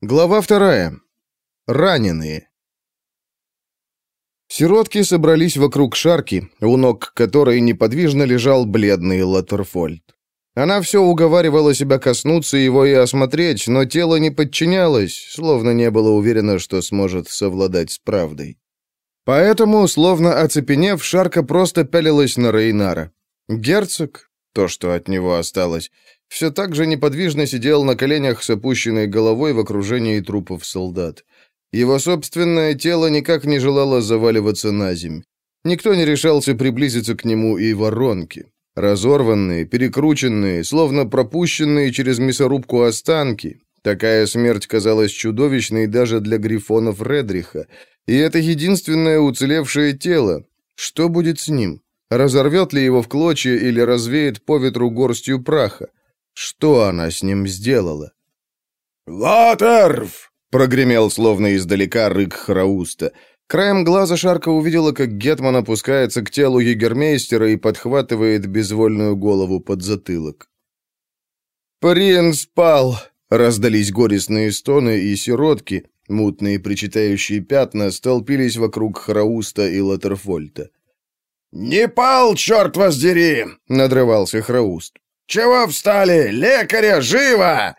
Глава вторая. Раненые. Сиротки собрались вокруг шарки, у ног которой неподвижно лежал бледный Латерфольд. Она все уговаривала себя коснуться его и осмотреть, но тело не подчинялось, словно не было уверено, что сможет совладать с правдой. Поэтому, словно оцепенев, шарка просто пялилась на Рейнара. Герцог, то, что от него осталось, все так же неподвижно сидел на коленях с опущенной головой в окружении трупов солдат. Его собственное тело никак не желало заваливаться на земь. Никто не решался приблизиться к нему и воронки. Разорванные, перекрученные, словно пропущенные через мясорубку останки. Такая смерть казалась чудовищной даже для грифонов Редриха. И это единственное уцелевшее тело. Что будет с ним? Разорвет ли его в клочья или развеет по ветру горстью праха? Что она с ним сделала? «Латерв!» — прогремел словно издалека рык Храуста. Краем глаза Шарка увидела, как Гетман опускается к телу егермейстера и подхватывает безвольную голову под затылок. «Принц пал!» — раздались горестные стоны, и сиротки, мутные причитающие пятна, столпились вокруг Храуста и Латерфольта. «Не пал, черт вас дери!» — надрывался Храуст. «Чего встали? Лекаря, живо!»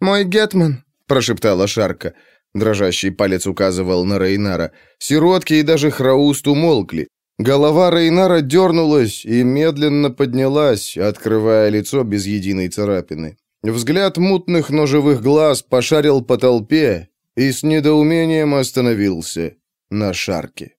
«Мой Гетман», — прошептала Шарка. Дрожащий палец указывал на Рейнара. Сиротки и даже Храуст умолкли. Голова Рейнара дернулась и медленно поднялась, открывая лицо без единой царапины. Взгляд мутных, но живых глаз пошарил по толпе и с недоумением остановился на Шарке.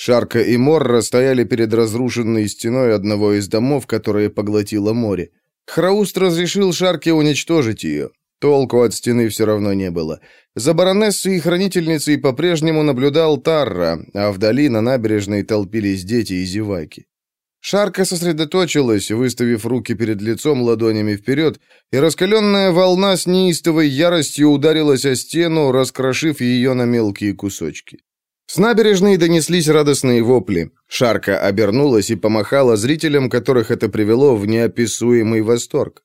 Шарка и Морра стояли перед разрушенной стеной одного из домов, которое поглотило море. Храуст разрешил Шарке уничтожить ее. Толку от стены все равно не было. За баронессой и хранительницей по-прежнему наблюдал Тарра, а вдали на набережной толпились дети и зеваки. Шарка сосредоточилась, выставив руки перед лицом ладонями вперед, и раскаленная волна с неистовой яростью ударилась о стену, раскрошив ее на мелкие кусочки. С набережной донеслись радостные вопли. Шарка обернулась и помахала зрителям, которых это привело в неописуемый восторг.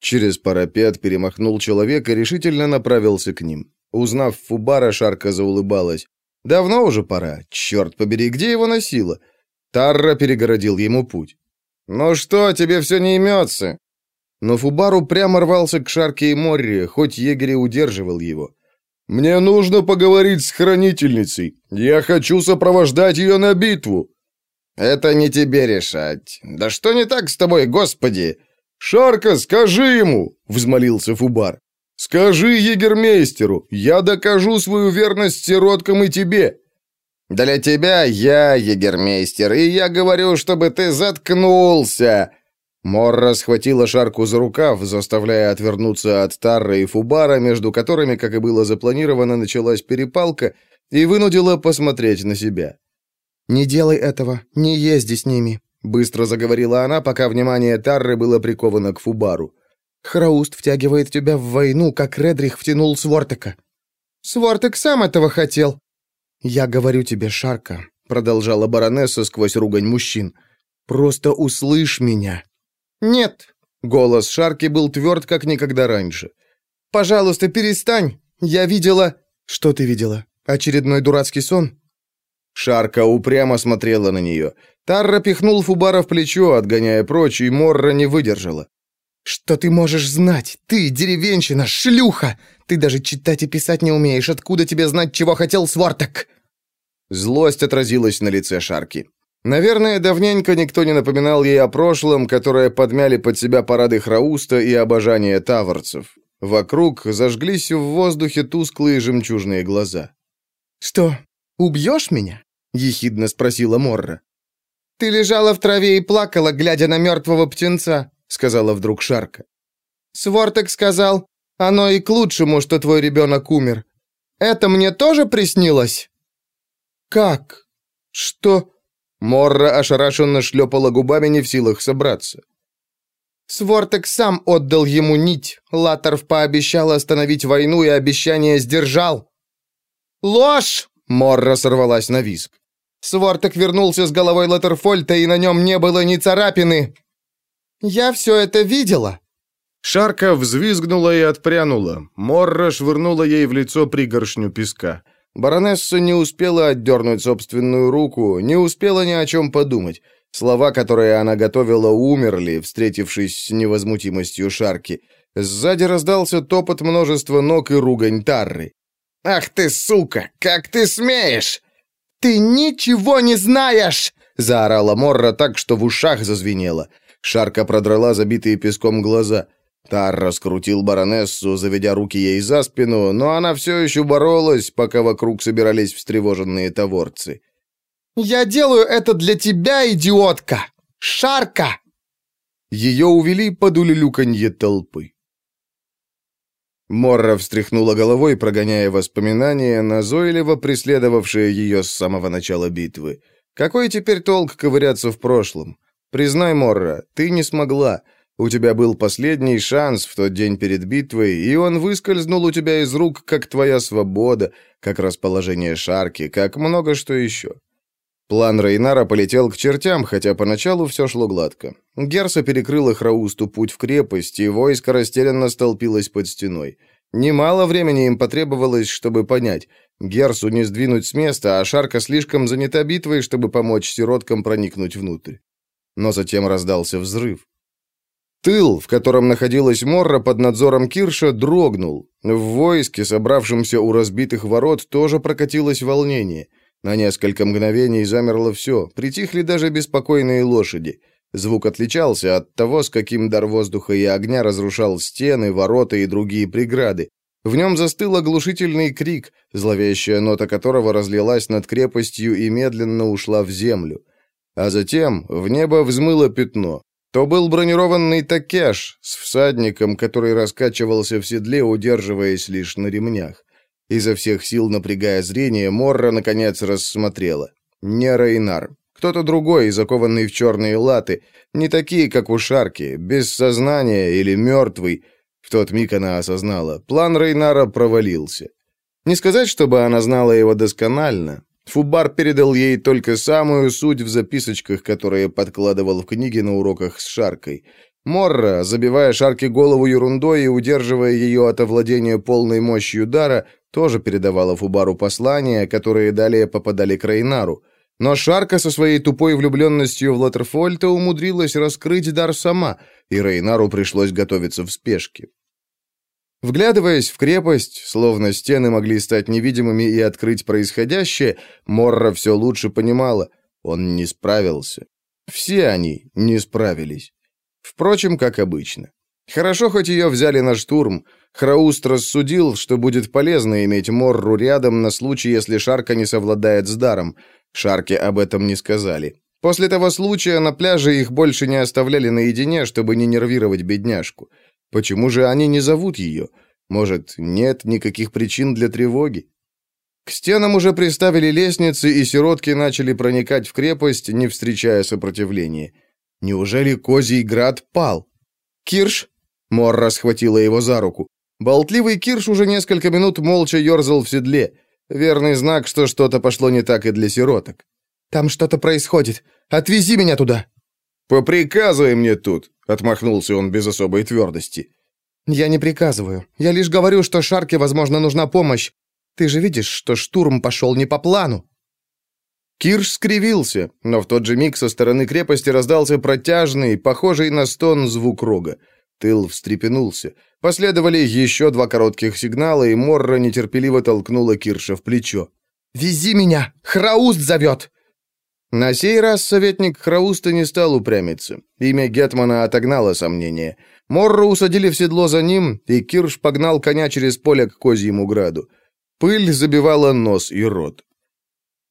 Через парапет перемахнул человек и решительно направился к ним. Узнав Фубара, Шарка заулыбалась. «Давно уже пора. Черт побери, где его носило?» Тарра перегородил ему путь. «Ну что, тебе все не имется?» Но Фубару прямо рвался к Шарке и Морре, хоть егерь удерживал его. «Мне нужно поговорить с хранительницей. Я хочу сопровождать ее на битву». «Это не тебе решать. Да что не так с тобой, господи?» «Шарка, скажи ему!» — взмолился Фубар. «Скажи егермейстеру, я докажу свою верность сироткам и тебе». «Для тебя я егермейстер, и я говорю, чтобы ты заткнулся!» Морра схватила Шарку за рукав, заставляя отвернуться от Тарра и Фубара, между которыми, как и было запланировано, началась перепалка, и вынудила посмотреть на себя. «Не делай этого, не езди с ними», — быстро заговорила она, пока внимание Тарры было приковано к Фубару. «Храуст втягивает тебя в войну, как Редрих втянул Свортека». «Свортек сам этого хотел». «Я говорю тебе, Шарка», — продолжала баронесса сквозь ругань мужчин, — «просто услышь меня». «Нет!» — голос Шарки был тверд, как никогда раньше. «Пожалуйста, перестань! Я видела...» «Что ты видела? Очередной дурацкий сон?» Шарка упрямо смотрела на нее. Тарра пихнул Фубара в плечо, отгоняя прочь, и Морра не выдержала. «Что ты можешь знать? Ты, деревенщина, шлюха! Ты даже читать и писать не умеешь. Откуда тебе знать, чего хотел Свартак?» Злость отразилась на лице Шарки. Наверное, давненько никто не напоминал ей о прошлом, которое подмяли под себя парады Храуста и обожание таврцев. Вокруг зажглись в воздухе тусклые жемчужные глаза. «Что, убьешь меня?» — ехидно спросила Морра. «Ты лежала в траве и плакала, глядя на мертвого птенца», — сказала вдруг Шарка. «Свортек сказал, оно и к лучшему, что твой ребенок умер. Это мне тоже приснилось?» «Как? Что?» Морра ошарашенно шлепала губами, не в силах собраться. Свортек сам отдал ему нить. Латорв пообещал остановить войну и обещание сдержал. «Ложь!» — Морра сорвалась на виск. Свортек вернулся с головой Латерфольта, и на нем не было ни царапины. «Я все это видела». Шарка взвизгнула и отпрянула. Морра швырнула ей в лицо пригоршню песка. Баронесса не успела отдернуть собственную руку, не успела ни о чем подумать. Слова, которые она готовила, умерли, встретившись с невозмутимостью Шарки. Сзади раздался топот множества ног и ругань Тарры. «Ах ты, сука! Как ты смеешь!» «Ты ничего не знаешь!» — заорала Морра так, что в ушах зазвенело. Шарка продрала забитые песком глаза. Тар раскрутил баронессу, заведя руки ей за спину, но она все еще боролась, пока вокруг собирались встревоженные товорцы. «Я делаю это для тебя, идиотка! Шарка!» Ее увели под улюлюканье толпы. Морра встряхнула головой, прогоняя воспоминания, назойливо преследовавшие ее с самого начала битвы. Какой теперь толк ковыряться в прошлом? Признай, Морра, ты не смогла. У тебя был последний шанс в тот день перед битвой, и он выскользнул у тебя из рук, как твоя свобода, как расположение шарки, как много что еще. План Рейнара полетел к чертям, хотя поначалу все шло гладко. Герса перекрыла Храусту путь в крепость, и войско растерянно столпилось под стеной. Немало времени им потребовалось, чтобы понять. Герсу не сдвинуть с места, а Шарка слишком занята битвой, чтобы помочь сироткам проникнуть внутрь. Но затем раздался взрыв. Тыл, в котором находилась Морра под надзором Кирша, дрогнул. В войске, собравшемся у разбитых ворот, тоже прокатилось волнение. На несколько мгновений замерло все, притихли даже беспокойные лошади. Звук отличался от того, с каким дар воздуха и огня разрушал стены, ворота и другие преграды. В нем застыл оглушительный крик, зловещая нота которого разлилась над крепостью и медленно ушла в землю. А затем в небо взмыло пятно. То был бронированный такеш с всадником, который раскачивался в седле, удерживаясь лишь на ремнях. Изо всех сил напрягая зрение, Морра, наконец, рассмотрела. Не Рейнар. Кто-то другой, закованный в черные латы, не такие, как у Шарки, без сознания или мертвый. В тот миг она осознала, план Рейнара провалился. Не сказать, чтобы она знала его досконально. Фубар передал ей только самую суть в записочках, которые подкладывал в книге на уроках с Шаркой. Морра, забивая Шарке голову ерундой и удерживая ее от овладения полной мощью дара, тоже передавала Фубару послания, которые далее попадали к Рейнару. Но Шарка со своей тупой влюбленностью в Латерфольта умудрилась раскрыть дар сама, и Рейнару пришлось готовиться в спешке. Вглядываясь в крепость, словно стены могли стать невидимыми и открыть происходящее, Морра все лучше понимала, он не справился. Все они не справились. Впрочем, как обычно. Хорошо, хоть ее взяли на штурм. Храуст рассудил, что будет полезно иметь Морру рядом на случай, если Шарка не совладает с даром. Шарке об этом не сказали. После того случая на пляже их больше не оставляли наедине, чтобы не нервировать бедняжку. Почему же они не зовут ее? Может, нет никаких причин для тревоги? К стенам уже приставили лестницы, и сиротки начали проникать в крепость, не встречая сопротивления. Неужели Козий Град пал? «Кирш?» Морра схватила его за руку. Болтливый Кирш уже несколько минут молча ерзал в седле. Верный знак, что что-то пошло не так и для сироток. «Там что-то происходит. Отвези меня туда!» «Поприказывай мне тут!» — отмахнулся он без особой твердости. «Я не приказываю. Я лишь говорю, что Шарке, возможно, нужна помощь. Ты же видишь, что штурм пошел не по плану». Кирш скривился, но в тот же миг со стороны крепости раздался протяжный, похожий на стон звук рога. Тыл встрепенулся. Последовали еще два коротких сигнала, и Морра нетерпеливо толкнула Кирша в плечо. «Вези меня! Храуст зовет!» На сей раз советник Храуста не стал упрямиться. Имя Гетмана отогнало сомнения. Морру усадили в седло за ним, и Кирш погнал коня через поле к Козьему граду. Пыль забивала нос и рот.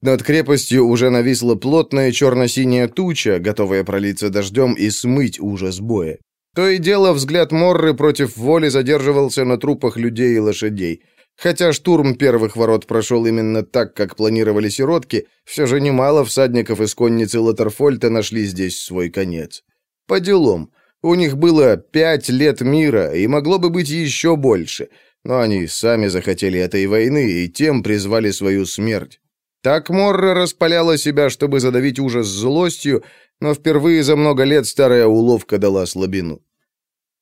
Над крепостью уже нависла плотная черно-синяя туча, готовая пролиться дождем и смыть ужас боя. То и дело взгляд Морры против воли задерживался на трупах людей и лошадей. Хотя штурм первых ворот прошел именно так, как планировали сиротки, все же немало всадников из конницы Латерфольта нашли здесь свой конец. По делам. У них было пять лет мира, и могло бы быть еще больше. Но они сами захотели этой войны, и тем призвали свою смерть. Так Морра распаляла себя, чтобы задавить ужас злостью, но впервые за много лет старая уловка дала слабину.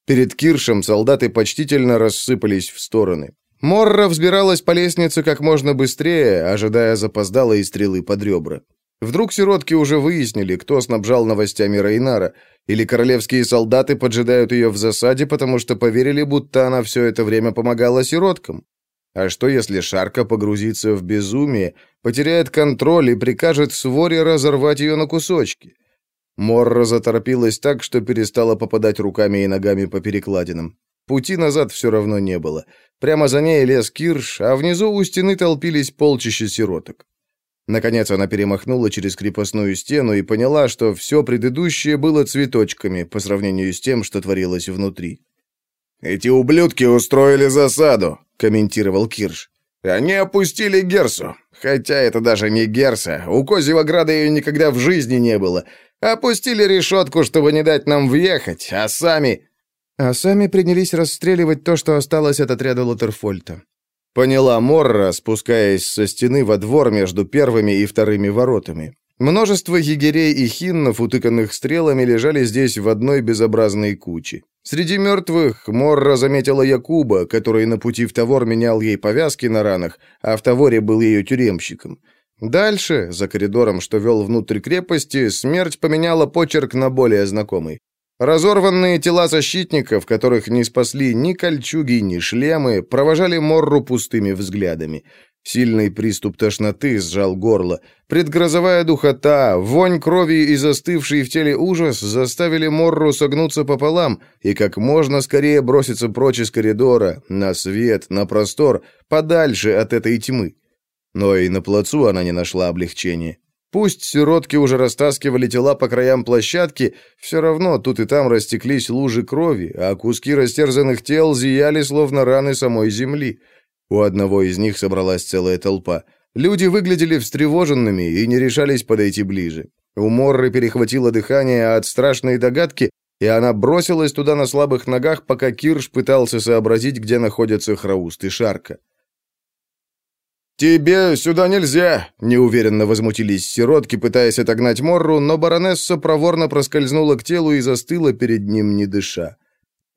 Перед Киршем солдаты почтительно рассыпались в стороны. Морра взбиралась по лестнице как можно быстрее, ожидая запоздалой стрелы под ребра. Вдруг сиротки уже выяснили, кто снабжал новостями Рейнара, или королевские солдаты поджидают ее в засаде, потому что поверили, будто она все это время помогала сироткам. А что, если Шарка погрузится в безумие, потеряет контроль и прикажет своре разорвать ее на кусочки? Морра заторопилась так, что перестала попадать руками и ногами по перекладинам. Пути назад все равно не было. Прямо за ней лес Кирш, а внизу у стены толпились полчища сироток. Наконец она перемахнула через крепостную стену и поняла, что все предыдущее было цветочками по сравнению с тем, что творилось внутри. «Эти ублюдки устроили засаду», — комментировал Кирш. «Они опустили Герсу. Хотя это даже не Герса. У Козьего Града ее никогда в жизни не было. Опустили решетку, чтобы не дать нам въехать, а сами...» А сами принялись расстреливать то, что осталось от отряда Лотерфольта. Поняла Морра, спускаясь со стены во двор между первыми и вторыми воротами. Множество егерей и хиннов, утыканных стрелами, лежали здесь в одной безобразной куче. Среди мертвых Морра заметила Якуба, который на пути в Тавор менял ей повязки на ранах, а в Таворе был ее тюремщиком. Дальше, за коридором, что вел внутрь крепости, смерть поменяла почерк на более знакомый. Разорванные тела защитников, которых не спасли ни кольчуги, ни шлемы, провожали Морру пустыми взглядами. Сильный приступ тошноты сжал горло. Предгрозовая духота, вонь крови и застывший в теле ужас заставили Морру согнуться пополам и как можно скорее броситься прочь из коридора, на свет, на простор, подальше от этой тьмы. Но и на плацу она не нашла облегчения. Пусть сиротки уже растаскивали тела по краям площадки, все равно тут и там растеклись лужи крови, а куски растерзанных тел зияли, словно раны самой земли. У одного из них собралась целая толпа. Люди выглядели встревоженными и не решались подойти ближе. У Морры перехватило дыхание от страшной догадки, и она бросилась туда на слабых ногах, пока Кирш пытался сообразить, где находятся Храуст и Шарка. «Тебе сюда нельзя!» — неуверенно возмутились сиротки, пытаясь отогнать Морру, но баронесса проворно проскользнула к телу и застыла перед ним, не дыша.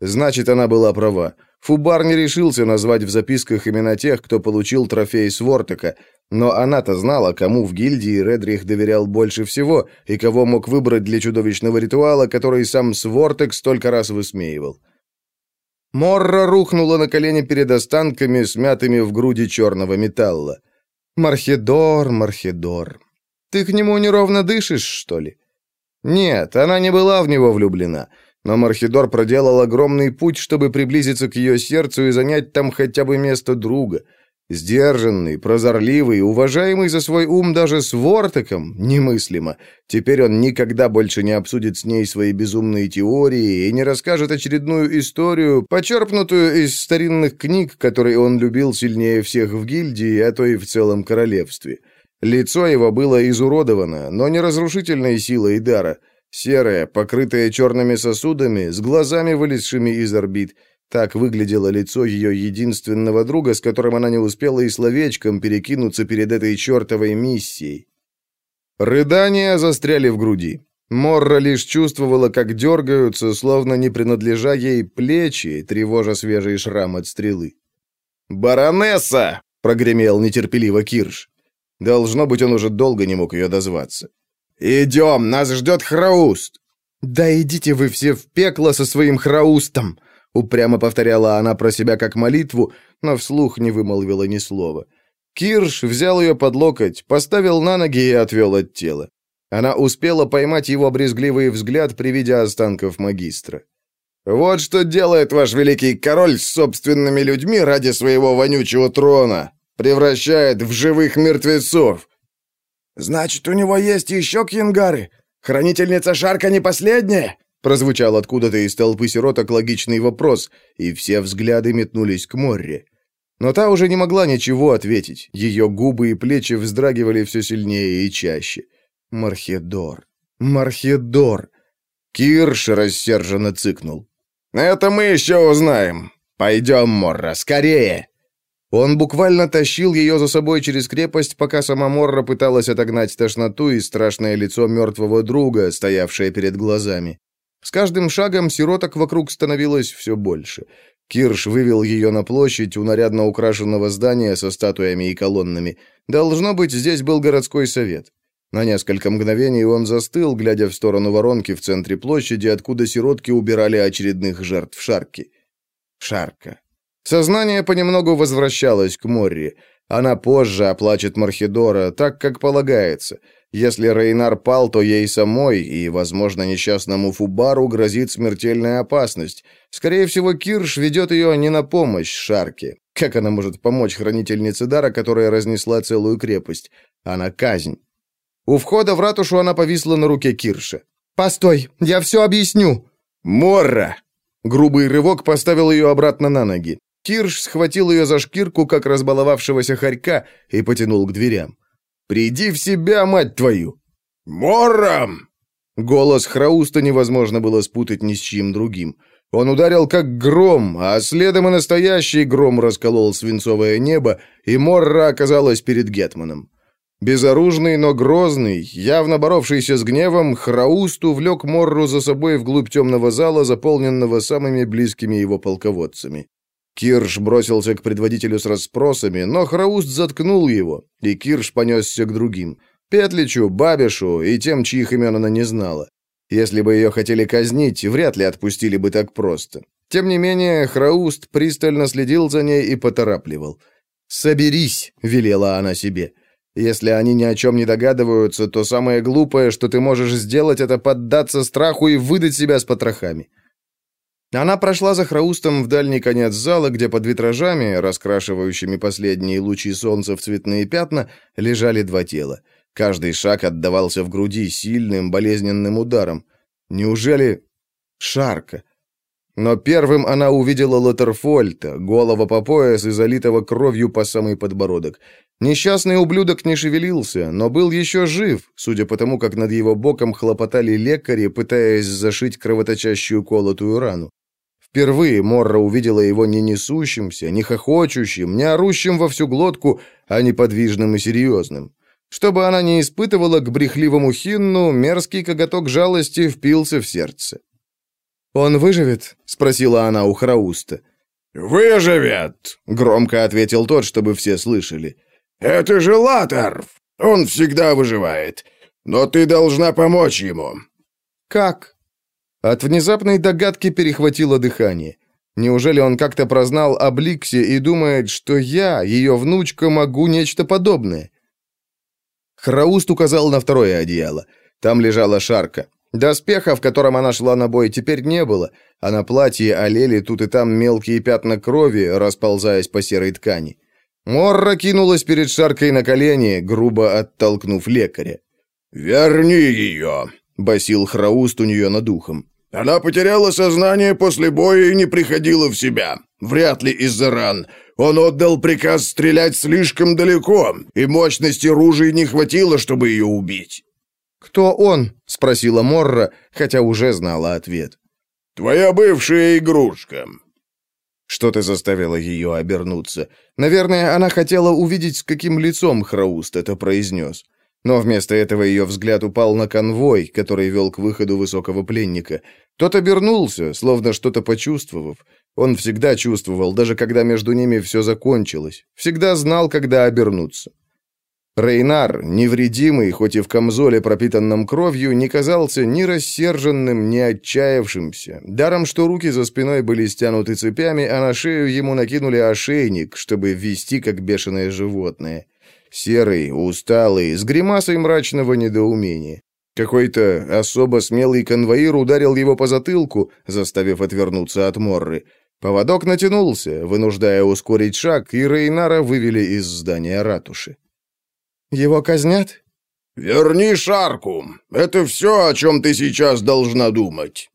Значит, она была права. Фубар не решился назвать в записках имена тех, кто получил трофей Свортека, но она-то знала, кому в гильдии Редрих доверял больше всего и кого мог выбрать для чудовищного ритуала, который сам Свортек столько раз высмеивал. Морра рухнула на колени перед останками, смятыми в груди черного металла. «Мархедор, Мархедор, ты к нему неровно дышишь, что ли?» Нет, она не была в него влюблена, но Мархедор проделал огромный путь, чтобы приблизиться к ее сердцу и занять там хотя бы место друга — Сдержанный, прозорливый, уважаемый за свой ум даже с Вортеком, немыслимо. Теперь он никогда больше не обсудит с ней свои безумные теории и не расскажет очередную историю, почерпнутую из старинных книг, которые он любил сильнее всех в гильдии, а то и в целом королевстве. Лицо его было изуродовано, но не разрушительной силой дара. Серое, покрытое черными сосудами, с глазами, вылезшими из орбит – так выглядело лицо ее единственного друга, с которым она не успела и словечком перекинуться перед этой чертовой миссией. Рыдания застряли в груди. Морра лишь чувствовала, как дергаются, словно не принадлежа ей плечи, тревожа свежий шрам от стрелы. «Баронесса!» — прогремел нетерпеливо Кирш. Должно быть, он уже долго не мог ее дозваться. «Идем, нас ждет Храуст!» «Да идите вы все в пекло со своим Храустом!» Упрямо повторяла она про себя как молитву, но вслух не вымолвила ни слова. Кирш взял ее под локоть, поставил на ноги и отвел от тела. Она успела поймать его брезгливый взгляд при виде останков магистра. «Вот что делает ваш великий король с собственными людьми ради своего вонючего трона. Превращает в живых мертвецов». «Значит, у него есть еще кьянгары? Хранительница Шарка не последняя?» Прозвучал откуда-то из толпы сироток логичный вопрос, и все взгляды метнулись к Морре. Но та уже не могла ничего ответить. Ее губы и плечи вздрагивали все сильнее и чаще. «Мархедор! Мархедор!» Кирш рассерженно цыкнул. «Это мы еще узнаем. Пойдем, Морра, скорее!» Он буквально тащил ее за собой через крепость, пока сама Морра пыталась отогнать тошноту и страшное лицо мертвого друга, стоявшее перед глазами. С каждым шагом сироток вокруг становилось все больше. Кирш вывел ее на площадь у нарядно украшенного здания со статуями и колоннами. Должно быть, здесь был городской совет. На несколько мгновений он застыл, глядя в сторону воронки в центре площади, откуда сиротки убирали очередных жертв Шарки. Шарка. Сознание понемногу возвращалось к Морри. Она позже оплачет Мархидора, так, как полагается. Если Рейнар пал, то ей самой и, возможно, несчастному Фубару грозит смертельная опасность. Скорее всего, Кирш ведет ее не на помощь Шарке. Как она может помочь хранительнице дара, которая разнесла целую крепость? А на казнь. У входа в ратушу она повисла на руке Кирша. «Постой, я все объясню!» «Морра!» Грубый рывок поставил ее обратно на ноги. Кирш схватил ее за шкирку, как разбаловавшегося хорька, и потянул к дверям. «Приди в себя, мать твою!» «Моррам!» Голос Храуста невозможно было спутать ни с чьим другим. Он ударил как гром, а следом и настоящий гром расколол свинцовое небо, и Морра оказалась перед Гетманом. Безоружный, но грозный, явно боровшийся с гневом, Храуст увлек Морру за собой вглубь темного зала, заполненного самыми близкими его полководцами. Кирш бросился к предводителю с расспросами, но Храуст заткнул его, и Кирш понесся к другим. Петличу, Бабишу и тем, чьих имен она не знала. Если бы ее хотели казнить, вряд ли отпустили бы так просто. Тем не менее, Храуст пристально следил за ней и поторапливал. «Соберись», — велела она себе. «Если они ни о чем не догадываются, то самое глупое, что ты можешь сделать, это поддаться страху и выдать себя с потрохами». Она прошла за Храустом в дальний конец зала, где под витражами, раскрашивающими последние лучи солнца в цветные пятна, лежали два тела. Каждый шаг отдавался в груди сильным, болезненным ударом. Неужели... Шарка? Но первым она увидела Латерфольта, голова по пояс и залитого кровью по самый подбородок. Несчастный ублюдок не шевелился, но был еще жив, судя по тому, как над его боком хлопотали лекари, пытаясь зашить кровоточащую колотую рану. Впервые Морра увидела его не несущимся, не хохочущим, не орущим во всю глотку, а неподвижным и серьезным. Чтобы она не испытывала к брехливому Хинну, мерзкий коготок жалости впился в сердце. «Он выживет?» — спросила она у Храуста. «Выживет!» — громко ответил тот, чтобы все слышали. «Это же Латарф! Он всегда выживает. Но ты должна помочь ему». «Как?» От внезапной догадки перехватило дыхание. Неужели он как-то прознал о Бликсе и думает, что я, ее внучка, могу нечто подобное? Храуст указал на второе одеяло. Там лежала шарка. Доспеха, в котором она шла на бой, теперь не было, а на платье олели тут и там мелкие пятна крови, расползаясь по серой ткани. Морра кинулась перед шаркой на колени, грубо оттолкнув лекаря. «Верни ее!» — басил Храуст у нее над ухом. Она потеряла сознание после боя и не приходила в себя. Вряд ли из-за ран. Он отдал приказ стрелять слишком далеко, и мощности ружей не хватило, чтобы ее убить. «Кто он?» — спросила Морра, хотя уже знала ответ. «Твоя бывшая игрушка». Что-то заставило ее обернуться. Наверное, она хотела увидеть, с каким лицом Храуст это произнес. Но вместо этого ее взгляд упал на конвой, который вел к выходу высокого пленника. Тот обернулся, словно что-то почувствовав. Он всегда чувствовал, даже когда между ними все закончилось. Всегда знал, когда обернуться. Рейнар, невредимый, хоть и в камзоле, пропитанном кровью, не казался ни рассерженным, ни отчаявшимся. Даром, что руки за спиной были стянуты цепями, а на шею ему накинули ошейник, чтобы вести как бешеное животное. Серый, усталый, с гримасой мрачного недоумения. Какой-то особо смелый конвоир ударил его по затылку, заставив отвернуться от Морры. Поводок натянулся, вынуждая ускорить шаг, и Рейнара вывели из здания ратуши. «Его казнят?» «Верни шарку. Это все, о чем ты сейчас должна думать».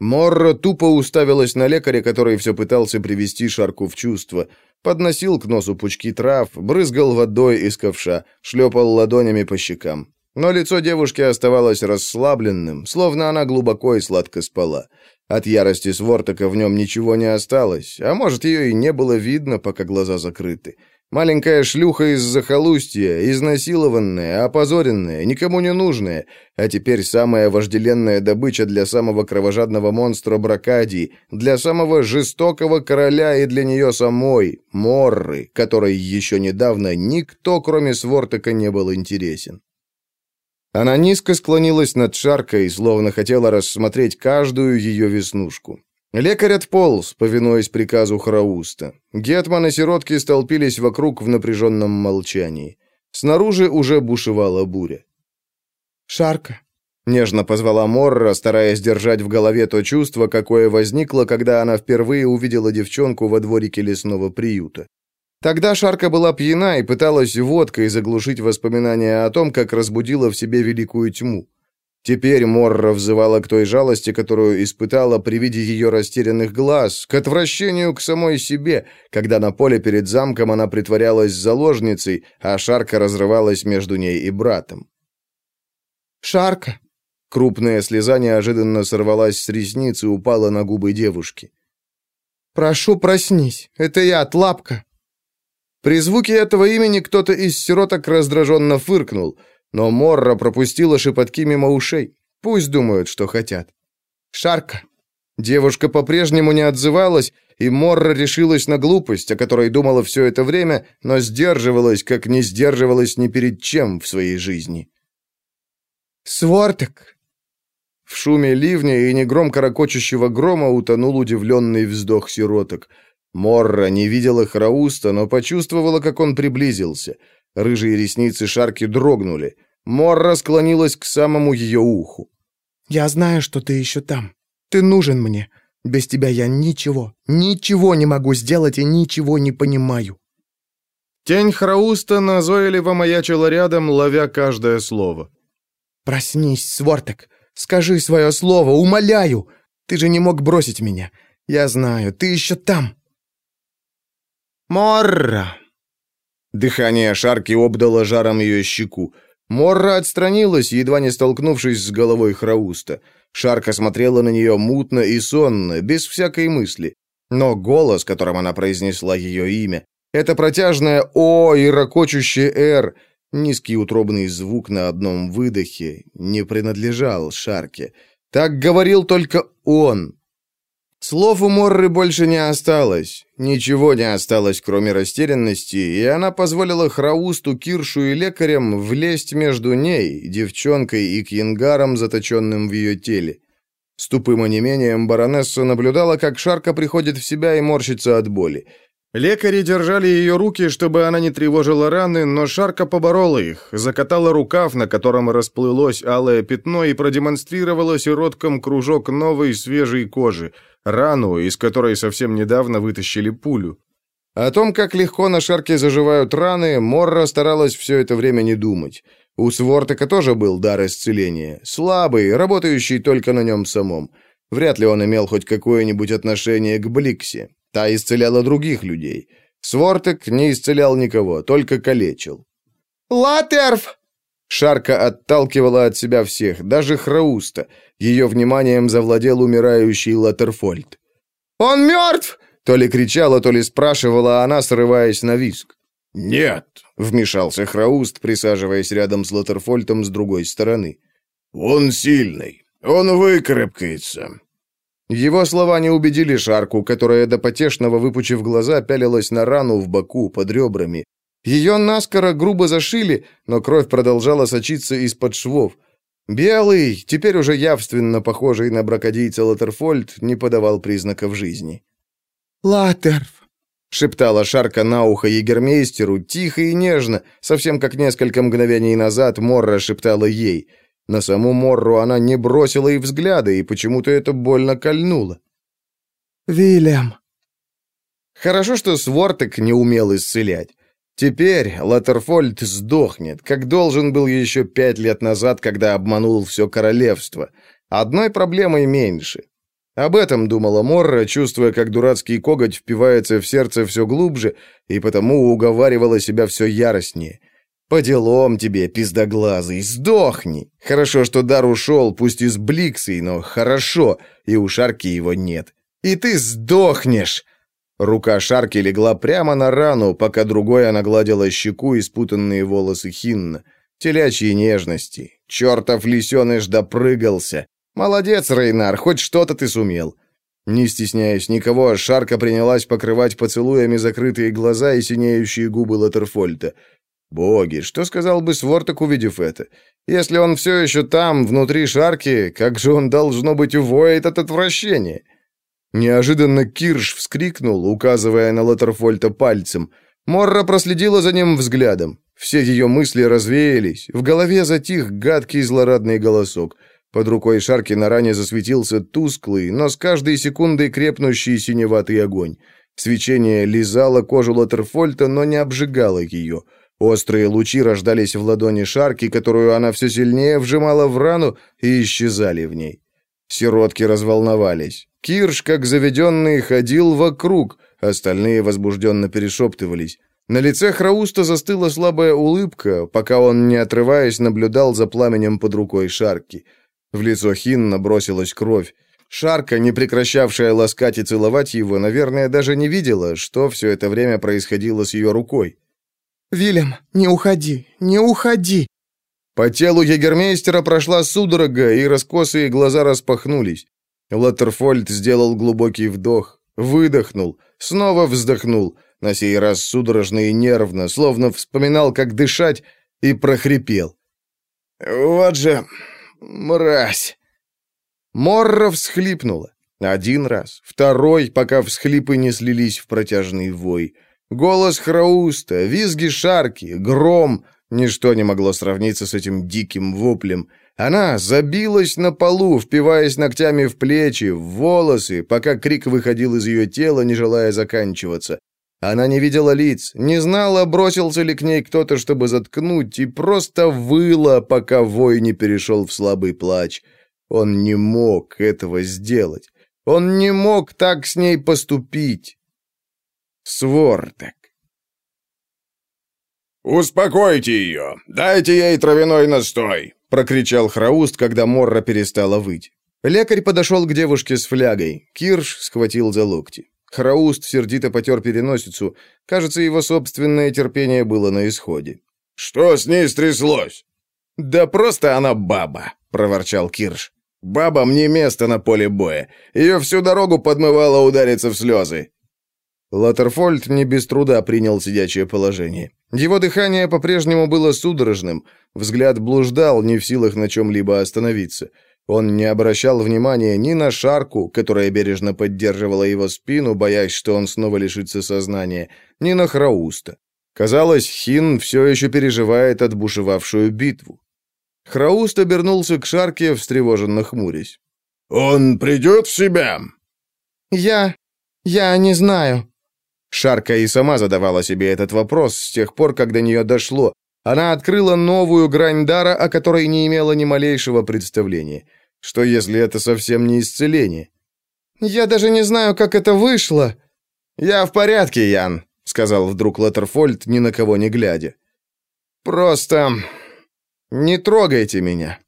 Морра тупо уставилась на лекаря, который все пытался привести шарку в чувство. Подносил к носу пучки трав, брызгал водой из ковша, шлепал ладонями по щекам. Но лицо девушки оставалось расслабленным, словно она глубоко и сладко спала. От ярости Свортака в нем ничего не осталось, а может, ее и не было видно, пока глаза закрыты. Маленькая шлюха из захолустья, изнасилованная, опозоренная, никому не нужная, а теперь самая вожделенная добыча для самого кровожадного монстра Бракадии, для самого жестокого короля и для нее самой, Морры, которой еще недавно никто, кроме Свортека, не был интересен. Она низко склонилась над шаркой, словно хотела рассмотреть каждую ее веснушку. Лекарь отполз, повинуясь приказу Храуста. Гетман и сиротки столпились вокруг в напряженном молчании. Снаружи уже бушевала буря. «Шарка», — нежно позвала Морра, стараясь держать в голове то чувство, какое возникло, когда она впервые увидела девчонку во дворике лесного приюта. Тогда Шарка была пьяна и пыталась водкой заглушить воспоминания о том, как разбудила в себе великую тьму. Теперь Морра взывала к той жалости, которую испытала при виде ее растерянных глаз, к отвращению к самой себе, когда на поле перед замком она притворялась заложницей, а Шарка разрывалась между ней и братом. «Шарка!» Крупная слеза неожиданно сорвалась с ресниц и упала на губы девушки. «Прошу, проснись. Это я, Тлапка». При звуке этого имени кто-то из сироток раздраженно фыркнул – но Морра пропустила шепотки мимо ушей. Пусть думают, что хотят. «Шарка!» Девушка по-прежнему не отзывалась, и Морра решилась на глупость, о которой думала все это время, но сдерживалась, как не сдерживалась ни перед чем в своей жизни. «Сворток!» В шуме ливня и негромко ракочущего грома утонул удивленный вздох сироток. Морра не видела Храуста, но почувствовала, как он приблизился. Рыжие ресницы Шарки дрогнули. Морра склонилась к самому ее уху. «Я знаю, что ты еще там. Ты нужен мне. Без тебя я ничего, ничего не могу сделать и ничего не понимаю». Тень Храуста назойливо маячила рядом, ловя каждое слово. «Проснись, Свортек. Скажи свое слово, умоляю. Ты же не мог бросить меня. Я знаю, ты еще там». «Морра!» Дыхание Шарки обдало жаром ее щеку. Морра отстранилась, едва не столкнувшись с головой Храуста. Шарка смотрела на нее мутно и сонно, без всякой мысли. Но голос, которым она произнесла ее имя, это протяжное «О» и ракочущее «Р», низкий утробный звук на одном выдохе, не принадлежал Шарке. Так говорил только он, Слов у Морры больше не осталось. Ничего не осталось, кроме растерянности, и она позволила Храусту, Киршу и лекарям влезть между ней, девчонкой и кьянгаром, заточенным в ее теле. С тупым онемением баронесса наблюдала, как Шарка приходит в себя и морщится от боли. Лекари держали ее руки, чтобы она не тревожила раны, но Шарка поборола их, закатала рукав, на котором расплылось алое пятно, и продемонстрировала сироткам кружок новой свежей кожи — рану, из которой совсем недавно вытащили пулю. О том, как легко на шарке заживают раны, Морра старалась все это время не думать. У Свортека тоже был дар исцеления, слабый, работающий только на нем самом. Вряд ли он имел хоть какое-нибудь отношение к Бликсе. Та исцеляла других людей. Свортек не исцелял никого, только калечил. «Латерф!» Шарка отталкивала от себя всех, даже Храуста. Ее вниманием завладел умирающий Латерфольд. «Он мертв!» То ли кричала, то ли спрашивала она, срываясь на виск. «Нет», — вмешался Храуст, присаживаясь рядом с Латерфольтом с другой стороны. «Он сильный. Он выкарабкается». Его слова не убедили Шарку, которая до потешного, выпучив глаза, пялилась на рану в боку под ребрами, ее наскоро грубо зашили, но кровь продолжала сочиться из-под швов. Белый, теперь уже явственно похожий на бракодийца Латерфольд, не подавал признаков жизни. «Латерф», — шептала Шарка на ухо егермейстеру, тихо и нежно, совсем как несколько мгновений назад Морра шептала ей. На саму Морру она не бросила и взгляда, и почему-то это больно кольнуло. «Вильям». Хорошо, что Свортек не умел исцелять. Теперь Латерфольд сдохнет, как должен был еще пять лет назад, когда обманул все королевство. Одной проблемой меньше. Об этом думала Морра, чувствуя, как дурацкий коготь впивается в сердце все глубже, и потому уговаривала себя все яростнее. «По делам тебе, пиздоглазый, сдохни! Хорошо, что дар ушел, пусть и с Бликсой, но хорошо, и у Шарки его нет. И ты сдохнешь!» Рука Шарки легла прямо на рану, пока другой она гладила щеку и спутанные волосы Хинна. Телячьи нежности. Чертов лисеныш допрыгался. Молодец, Рейнар, хоть что-то ты сумел. Не стесняясь никого, Шарка принялась покрывать поцелуями закрытые глаза и синеющие губы Латерфольта. Боги, что сказал бы Сворток, увидев это? Если он все еще там, внутри Шарки, как же он, должно быть, увоет от отвращения? Неожиданно Кирш вскрикнул, указывая на Латерфольта пальцем. Морра проследила за ним взглядом. Все ее мысли развеялись. В голове затих гадкий злорадный голосок. Под рукой Шарки на ране засветился тусклый, но с каждой секундой крепнущий синеватый огонь. Свечение лизало кожу Латерфольта, но не обжигало ее. Острые лучи рождались в ладони Шарки, которую она все сильнее вжимала в рану, и исчезали в ней. Сиротки разволновались. Кирш, как заведенный, ходил вокруг, остальные возбужденно перешептывались. На лице Храуста застыла слабая улыбка, пока он, не отрываясь, наблюдал за пламенем под рукой Шарки. В лицо Хинна бросилась кровь. Шарка, не прекращавшая ласкать и целовать его, наверное, даже не видела, что все это время происходило с ее рукой. «Вильям, не уходи, не уходи!» По телу егермейстера прошла судорога, и раскосые глаза распахнулись. Латтерфольд сделал глубокий вдох, выдохнул, снова вздохнул, на сей раз судорожно и нервно, словно вспоминал, как дышать, и прохрипел. «Вот же мразь!» Морра всхлипнула. Один раз, второй, пока всхлипы не слились в протяжный вой. Голос Храуста, визги Шарки, гром — ничто не могло сравниться с этим диким воплем — она забилась на полу, впиваясь ногтями в плечи, в волосы, пока крик выходил из ее тела, не желая заканчиваться. Она не видела лиц, не знала, бросился ли к ней кто-то, чтобы заткнуть, и просто выла, пока вой не перешел в слабый плач. Он не мог этого сделать. Он не мог так с ней поступить. Свортек. «Успокойте ее! Дайте ей травяной настой!» прокричал Храуст, когда Морра перестала выть. Лекарь подошел к девушке с флягой. Кирш схватил за локти. Храуст сердито потер переносицу. Кажется, его собственное терпение было на исходе. «Что с ней стряслось?» «Да просто она баба», — проворчал Кирш. «Бабам не место на поле боя. Ее всю дорогу подмывало удариться в слезы». Латерфольд не без труда принял сидячее положение. Его дыхание по-прежнему было судорожным, взгляд блуждал, не в силах на чем-либо остановиться. Он не обращал внимания ни на шарку, которая бережно поддерживала его спину, боясь, что он снова лишится сознания, ни на Храуста. Казалось, Хин все еще переживает отбушевавшую битву. Храуст обернулся к шарке, встревоженно хмурясь. «Он придет в себя?» «Я... я не знаю», Шарка и сама задавала себе этот вопрос с тех пор, как до нее дошло. Она открыла новую грань дара, о которой не имела ни малейшего представления. Что, если это совсем не исцеление? «Я даже не знаю, как это вышло». «Я в порядке, Ян», — сказал вдруг Латтерфольд, ни на кого не глядя. «Просто не трогайте меня».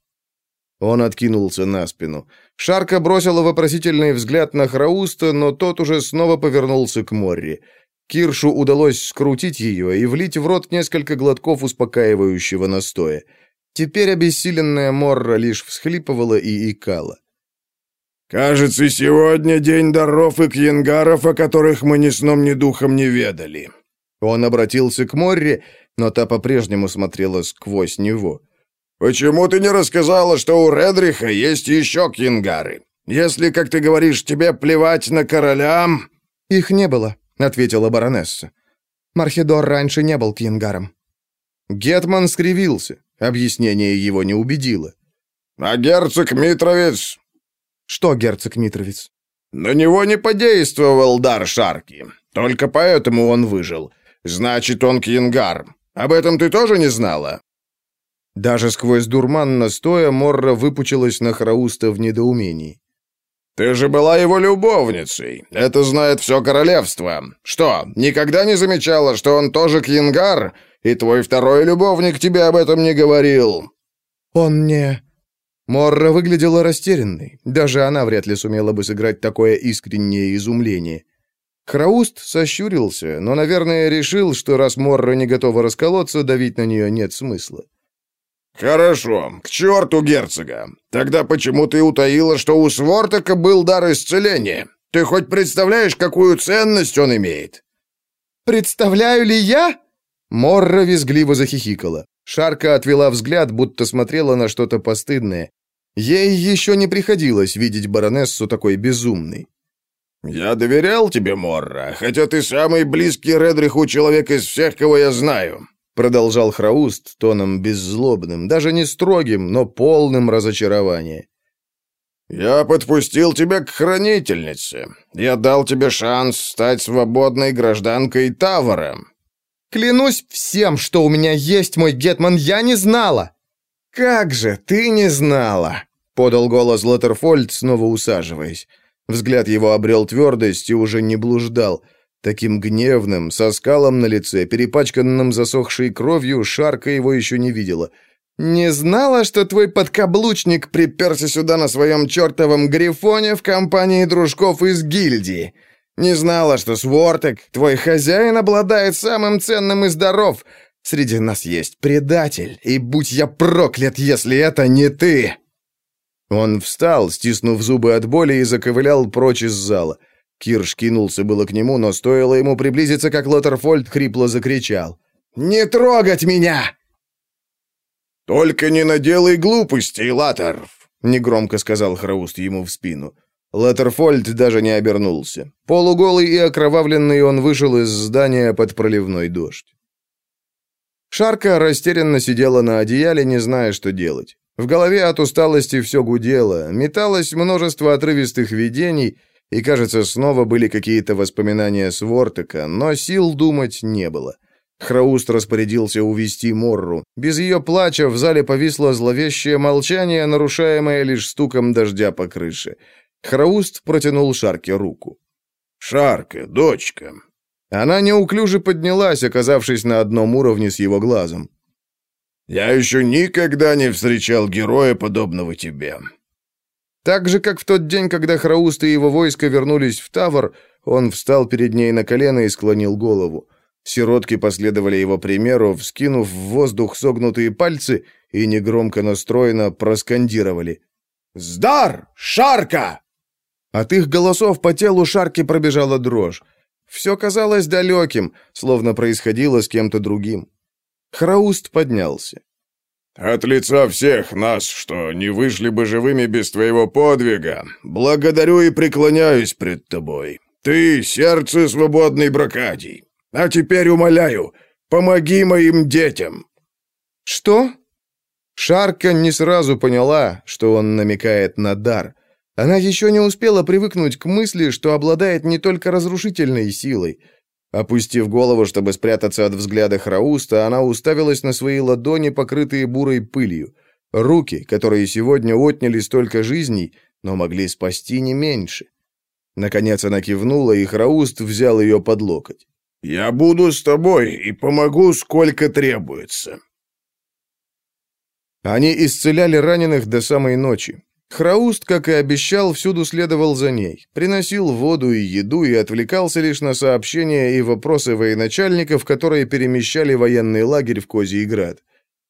Он откинулся на спину. Шарка бросила вопросительный взгляд на Храуста, но тот уже снова повернулся к Морри. Киршу удалось скрутить ее и влить в рот несколько глотков успокаивающего настоя. Теперь обессиленная Морра лишь всхлипывала и икала. «Кажется, сегодня день даров и кьянгаров, о которых мы ни сном, ни духом не ведали». Он обратился к Морре, но та по-прежнему смотрела сквозь него. «Почему ты не рассказала, что у Редриха есть еще кьянгары? Если, как ты говоришь, тебе плевать на короля...» «Их не было», — ответила баронесса. «Мархидор раньше не был кьянгаром». Гетман скривился. Объяснение его не убедило. «А герцог Митровец...» «Что герцог Митровец?» «На него не подействовал дар Шарки. Только поэтому он выжил. Значит, он кьянгар. Об этом ты тоже не знала?» Даже сквозь дурман настоя Морра выпучилась на Храуста в недоумении. «Ты же была его любовницей. Это знает все королевство. Что, никогда не замечала, что он тоже кьянгар, и твой второй любовник тебе об этом не говорил?» «Он не...» Морра выглядела растерянной. Даже она вряд ли сумела бы сыграть такое искреннее изумление. Храуст сощурился, но, наверное, решил, что раз Морра не готова расколоться, давить на нее нет смысла. «Хорошо, к черту герцога. Тогда почему ты утаила, что у Свортака был дар исцеления? Ты хоть представляешь, какую ценность он имеет?» «Представляю ли я?» Морра визгливо захихикала. Шарка отвела взгляд, будто смотрела на что-то постыдное. Ей еще не приходилось видеть баронессу такой безумной. «Я доверял тебе, Морра, хотя ты самый близкий Редриху человек из всех, кого я знаю продолжал Храуст тоном беззлобным, даже не строгим, но полным разочарования. «Я подпустил тебя к хранительнице. Я дал тебе шанс стать свободной гражданкой Тавара». «Клянусь всем, что у меня есть мой Гетман, я не знала!» «Как же, ты не знала!» — подал голос Лоттерфольд, снова усаживаясь. Взгляд его обрел твердость и уже не блуждал — Таким гневным, со скалом на лице, перепачканным засохшей кровью, Шарка его еще не видела. «Не знала, что твой подкаблучник приперся сюда на своем чертовом грифоне в компании дружков из гильдии. Не знала, что Свортек, твой хозяин, обладает самым ценным из даров. Среди нас есть предатель, и будь я проклят, если это не ты!» Он встал, стиснув зубы от боли, и заковылял прочь из зала. Кирш кинулся было к нему, но стоило ему приблизиться, как Лоттерфольд хрипло закричал. «Не трогать меня!» «Только не наделай глупостей, Латтерф!» — негромко сказал Храуст ему в спину. Латтерфольд даже не обернулся. Полуголый и окровавленный он вышел из здания под проливной дождь. Шарка растерянно сидела на одеяле, не зная, что делать. В голове от усталости все гудело, металось множество отрывистых видений, и, кажется, снова были какие-то воспоминания с Вортека, но сил думать не было. Храуст распорядился увести Морру. Без ее плача в зале повисло зловещее молчание, нарушаемое лишь стуком дождя по крыше. Храуст протянул Шарке руку. «Шарка, дочка!» Она неуклюже поднялась, оказавшись на одном уровне с его глазом. «Я еще никогда не встречал героя, подобного тебе. Так же, как в тот день, когда Храуст и его войско вернулись в Тавр, он встал перед ней на колено и склонил голову. Сиротки последовали его примеру, вскинув в воздух согнутые пальцы и негромко настроенно проскандировали. «Сдар! Шарка!» От их голосов по телу Шарки пробежала дрожь. Все казалось далеким, словно происходило с кем-то другим. Храуст поднялся. От лица всех нас, что не вышли бы живыми без твоего подвига, благодарю и преклоняюсь пред тобой. Ты — сердце свободной Бракадий. А теперь умоляю, помоги моим детям». «Что?» Шарка не сразу поняла, что он намекает на дар. Она еще не успела привыкнуть к мысли, что обладает не только разрушительной силой — Опустив голову, чтобы спрятаться от взгляда Храуста, она уставилась на свои ладони, покрытые бурой пылью. Руки, которые сегодня отняли столько жизней, но могли спасти не меньше. Наконец она кивнула, и Храуст взял ее под локоть. «Я буду с тобой и помогу, сколько требуется». Они исцеляли раненых до самой ночи. Храуст, как и обещал, всюду следовал за ней, приносил воду и еду и отвлекался лишь на сообщения и вопросы военачальников, которые перемещали военный лагерь в Козьеград.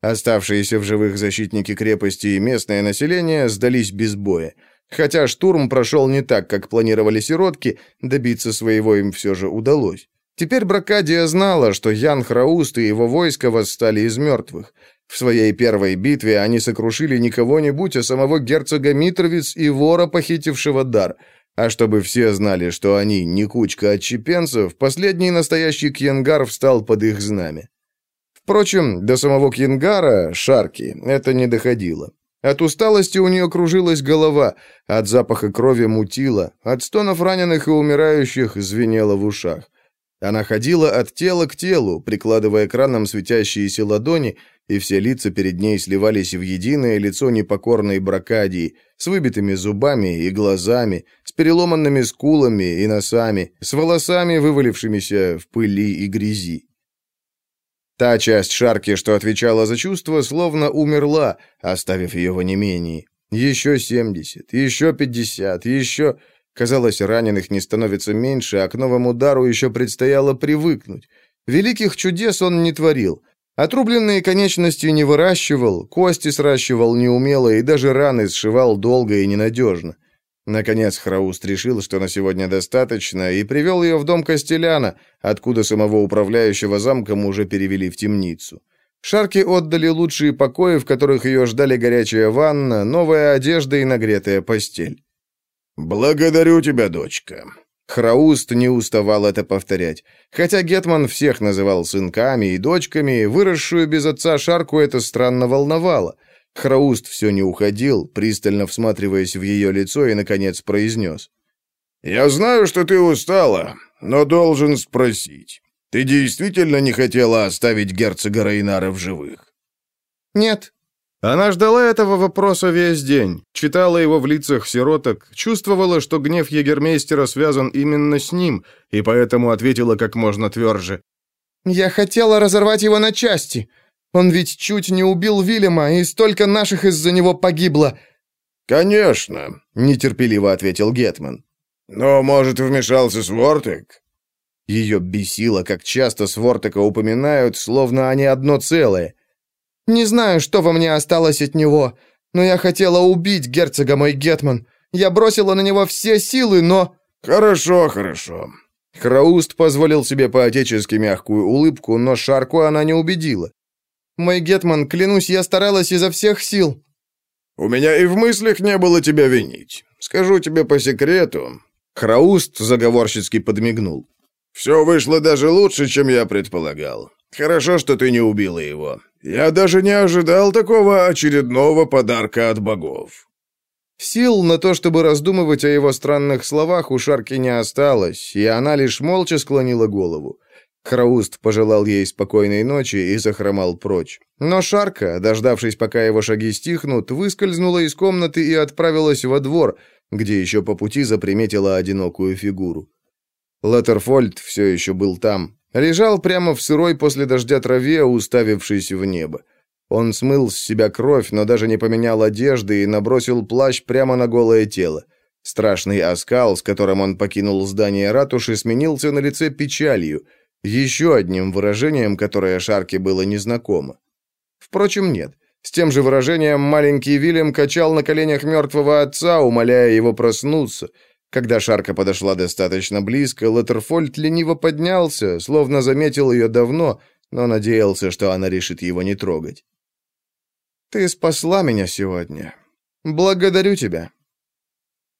Оставшиеся в живых защитники крепости и местное население сдались без боя. Хотя штурм прошел не так, как планировали сиротки, добиться своего им все же удалось. Теперь Бракадия знала, что Ян Храуст и его войско восстали из мертвых. В своей первой битве они сокрушили не кого-нибудь, а самого герцога Митровиц и вора, похитившего дар. А чтобы все знали, что они не кучка отщепенцев, последний настоящий Кьенгар встал под их знамя. Впрочем, до самого Кьенгара, Шарки, это не доходило. От усталости у нее кружилась голова, от запаха крови мутила, от стонов раненых и умирающих звенело в ушах. Она ходила от тела к телу, прикладывая краном светящиеся ладони, и все лица перед ней сливались в единое лицо непокорной бракадии, с выбитыми зубами и глазами, с переломанными скулами и носами, с волосами, вывалившимися в пыли и грязи. Та часть шарки, что отвечала за чувства, словно умерла, оставив ее в онемении. Еще семьдесят, еще пятьдесят, еще... Казалось, раненых не становится меньше, а к новому удару еще предстояло привыкнуть. Великих чудес он не творил. Отрубленные конечности не выращивал, кости сращивал неумело и даже раны сшивал долго и ненадежно. Наконец Храуст решил, что на сегодня достаточно, и привел ее в дом Костеляна, откуда самого управляющего замком уже перевели в темницу. Шарки отдали лучшие покои, в которых ее ждали горячая ванна, новая одежда и нагретая постель. «Благодарю тебя, дочка». Храуст не уставал это повторять. Хотя Гетман всех называл сынками и дочками, выросшую без отца Шарку это странно волновало. Храуст все не уходил, пристально всматриваясь в ее лицо и, наконец, произнес. «Я знаю, что ты устала, но должен спросить. Ты действительно не хотела оставить герцога Рейнара в живых?» «Нет», она ждала этого вопроса весь день, читала его в лицах сироток, чувствовала, что гнев егермейстера связан именно с ним, и поэтому ответила как можно тверже. «Я хотела разорвать его на части. Он ведь чуть не убил Вильяма, и столько наших из-за него погибло». «Конечно», — нетерпеливо ответил Гетман. «Но, может, вмешался Свортек?» Ее бесило, как часто Свортека упоминают, словно они одно целое. Не знаю, что во мне осталось от него, но я хотела убить герцога мой гетман. Я бросила на него все силы, но...» «Хорошо, хорошо». Храуст позволил себе поотечески мягкую улыбку, но Шарку она не убедила. «Мой гетман, клянусь, я старалась изо всех сил». «У меня и в мыслях не было тебя винить. Скажу тебе по секрету». Храуст заговорщицки подмигнул. «Все вышло даже лучше, чем я предполагал. Хорошо, что ты не убила его. Я даже не ожидал такого очередного подарка от богов». Сил на то, чтобы раздумывать о его странных словах, у Шарки не осталось, и она лишь молча склонила голову. Храуст пожелал ей спокойной ночи и захромал прочь. Но Шарка, дождавшись, пока его шаги стихнут, выскользнула из комнаты и отправилась во двор, где еще по пути заприметила одинокую фигуру. Леттерфольд все еще был там, Лежал прямо в сырой после дождя траве, уставившись в небо. Он смыл с себя кровь, но даже не поменял одежды и набросил плащ прямо на голое тело. Страшный оскал, с которым он покинул здание ратуши, сменился на лице печалью, еще одним выражением, которое Шарке было незнакомо. Впрочем, нет. С тем же выражением маленький Вильям качал на коленях мертвого отца, умоляя его проснуться — когда Шарка подошла достаточно близко, Латерфольд лениво поднялся, словно заметил ее давно, но надеялся, что она решит его не трогать. «Ты спасла меня сегодня. Благодарю тебя».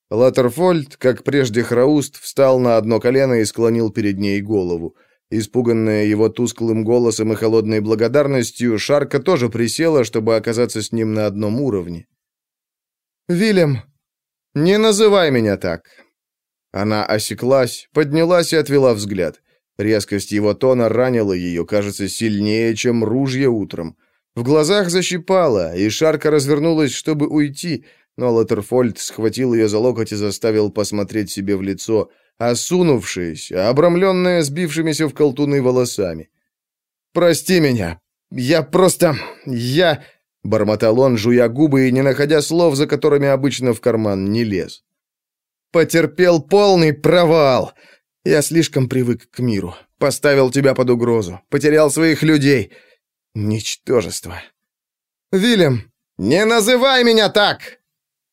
Латерфольд, как прежде Храуст, встал на одно колено и склонил перед ней голову. Испуганная его тусклым голосом и холодной благодарностью, Шарка тоже присела, чтобы оказаться с ним на одном уровне. «Вильям», «Не называй меня так!» Она осеклась, поднялась и отвела взгляд. Резкость его тона ранила ее, кажется, сильнее, чем ружье утром. В глазах защипала, и Шарка развернулась, чтобы уйти, но Латерфольд схватил ее за локоть и заставил посмотреть себе в лицо, осунувшись, обрамленная сбившимися в колтуны волосами. «Прости меня. Я просто... Я...» Бормотал он, жуя губы и не находя слов, за которыми обычно в карман не лез. «Потерпел полный провал. Я слишком привык к миру. Поставил тебя под угрозу. Потерял своих людей. Ничтожество». «Вильям, не называй меня так!»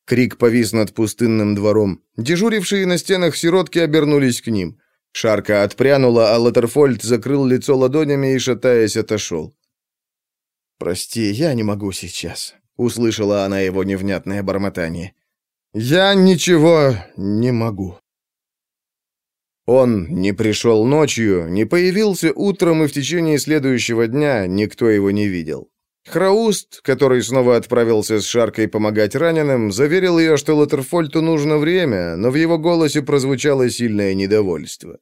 Крик повис над пустынным двором. Дежурившие на стенах сиротки обернулись к ним. Шарка отпрянула, а Латерфольд закрыл лицо ладонями и, шатаясь, отошел. «Прости, я не могу сейчас», — услышала она его невнятное бормотание. «Я ничего не могу». Он не пришел ночью, не появился утром, и в течение следующего дня никто его не видел. Храуст, который снова отправился с Шаркой помогать раненым, заверил ее, что Латерфольту нужно время, но в его голосе прозвучало сильное недовольство.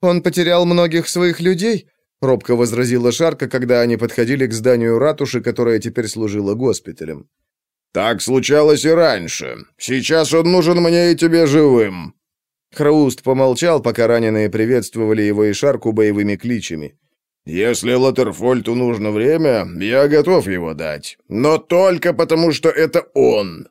«Он потерял многих своих людей?» Робко возразила Шарка, когда они подходили к зданию ратуши, которая теперь служила госпиталем. «Так случалось и раньше. Сейчас он нужен мне и тебе живым». Храуст помолчал, пока раненые приветствовали его и Шарку боевыми кличами. «Если Латерфольту нужно время, я готов его дать. Но только потому, что это он».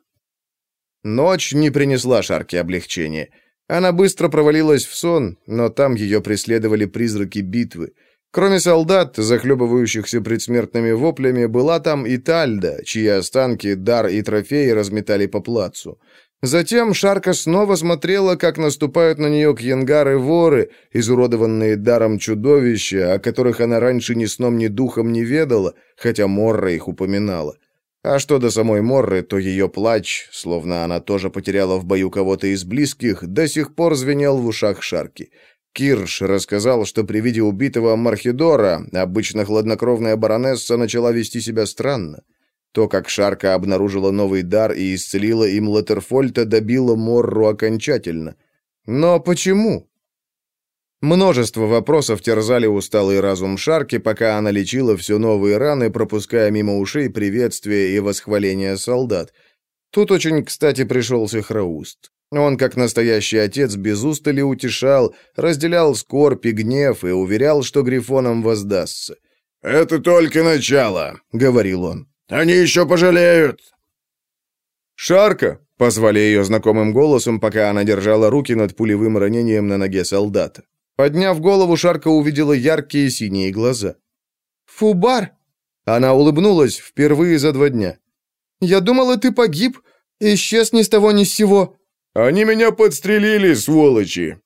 Ночь не принесла Шарке облегчения. Она быстро провалилась в сон, но там ее преследовали призраки битвы. Кроме солдат, захлебывающихся предсмертными воплями, была там и Тальда, чьи останки, дар и трофеи разметали по плацу. Затем Шарка снова смотрела, как наступают на нее кьянгары-воры, изуродованные даром чудовища, о которых она раньше ни сном, ни духом не ведала, хотя Морра их упоминала. А что до самой Морры, то ее плач, словно она тоже потеряла в бою кого-то из близких, до сих пор звенел в ушах Шарки. Кирш рассказал, что при виде убитого Мархидора обычно хладнокровная баронесса начала вести себя странно. То, как Шарка обнаружила новый дар и исцелила им Латерфольта, добило Морру окончательно. Но почему? Множество вопросов терзали усталый разум Шарки, пока она лечила все новые раны, пропуская мимо ушей приветствия и восхваления солдат. Тут очень, кстати, пришелся Храуст. Он, как настоящий отец, без устали утешал, разделял скорбь и гнев и уверял, что Грифонам воздастся. «Это только начало», — говорил он. «Они еще пожалеют». «Шарка!» — позвали ее знакомым голосом, пока она держала руки над пулевым ранением на ноге солдата. Подняв голову, Шарка увидела яркие синие глаза. «Фубар!» Она улыбнулась впервые за два дня. «Я думала, ты погиб, исчез ни с того ни с сего». «Они меня подстрелили, сволочи!»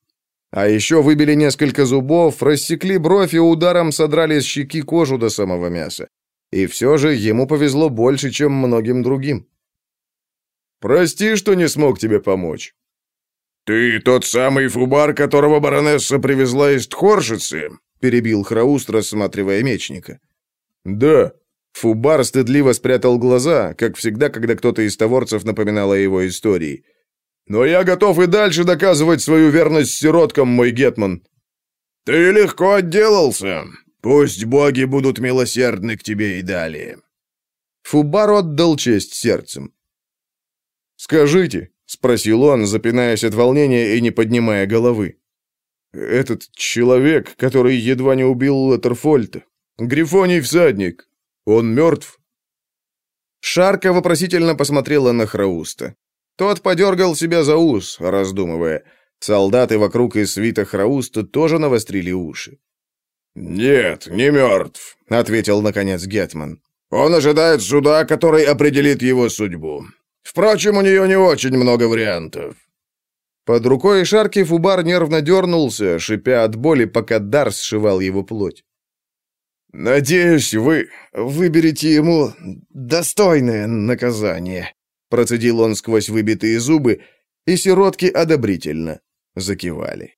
А еще выбили несколько зубов, рассекли бровь и ударом содрали с щеки кожу до самого мяса. И все же ему повезло больше, чем многим другим. «Прости, что не смог тебе помочь». «Ты тот самый фубар, которого баронесса привезла из Тхоршицы?» — перебил Храуст, рассматривая мечника. «Да». Фубар стыдливо спрятал глаза, как всегда, когда кто-то из товорцев напоминал о его истории. «Но я готов и дальше доказывать свою верность сироткам, мой гетман». «Ты легко отделался. Пусть боги будут милосердны к тебе и далее». Фубар отдал честь сердцем. «Скажите, — спросил он, запинаясь от волнения и не поднимая головы. «Этот человек, который едва не убил Латерфольта, Грифоний всадник, он мертв?» Шарка вопросительно посмотрела на Храуста. Тот подергал себя за ус, раздумывая. Солдаты вокруг и свита Храуста тоже навострили уши. «Нет, не мертв», — ответил, наконец, Гетман. «Он ожидает суда, который определит его судьбу. Впрочем, у нее не очень много вариантов». Под рукой Шарки Фубар нервно дернулся, шипя от боли, пока дар сшивал его плоть. «Надеюсь, вы выберете ему достойное наказание», процедил он сквозь выбитые зубы, и сиротки одобрительно закивали.